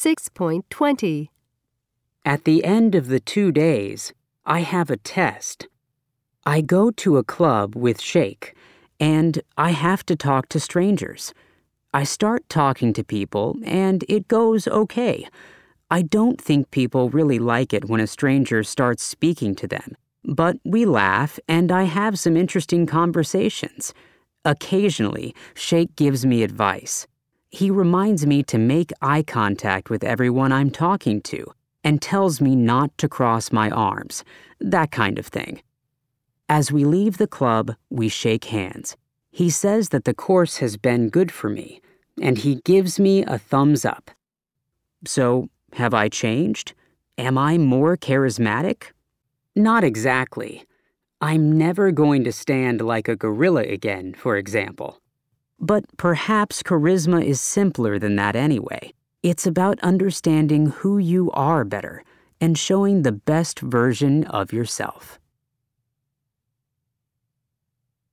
6.20. At the end of the two days, I have a test. I go to a club with Shake, and I have to talk to strangers. I start talking to people, and it goes okay. I don't think people really like it when a stranger starts speaking to them, but we laugh, and I have some interesting conversations. Occasionally, Shake gives me advice. He reminds me to make eye contact with everyone I'm talking to and tells me not to cross my arms, that kind of thing. As we leave the club, we shake hands. He says that the course has been good for me, and he gives me a thumbs up. So, have I changed? Am I more charismatic? Not exactly. I'm never going to stand like a gorilla again, for example. But perhaps charisma is simpler than that anyway. It's about understanding who you are better and showing the best version of yourself.